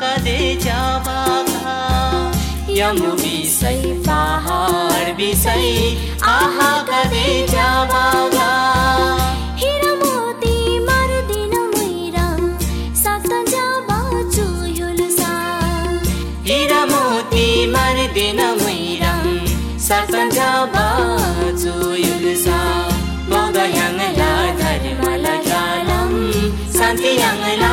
कदे यमु विषै पहाड सई आहा कदे मर दिन मैराङ सरपञ्च बाजु युलसा बगयङला धर्मला जालम शान्ति यङला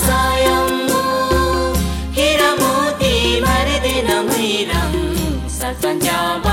వ్యవసాయము హిరమోతి మరిదిన మీరం సత్సంజాబ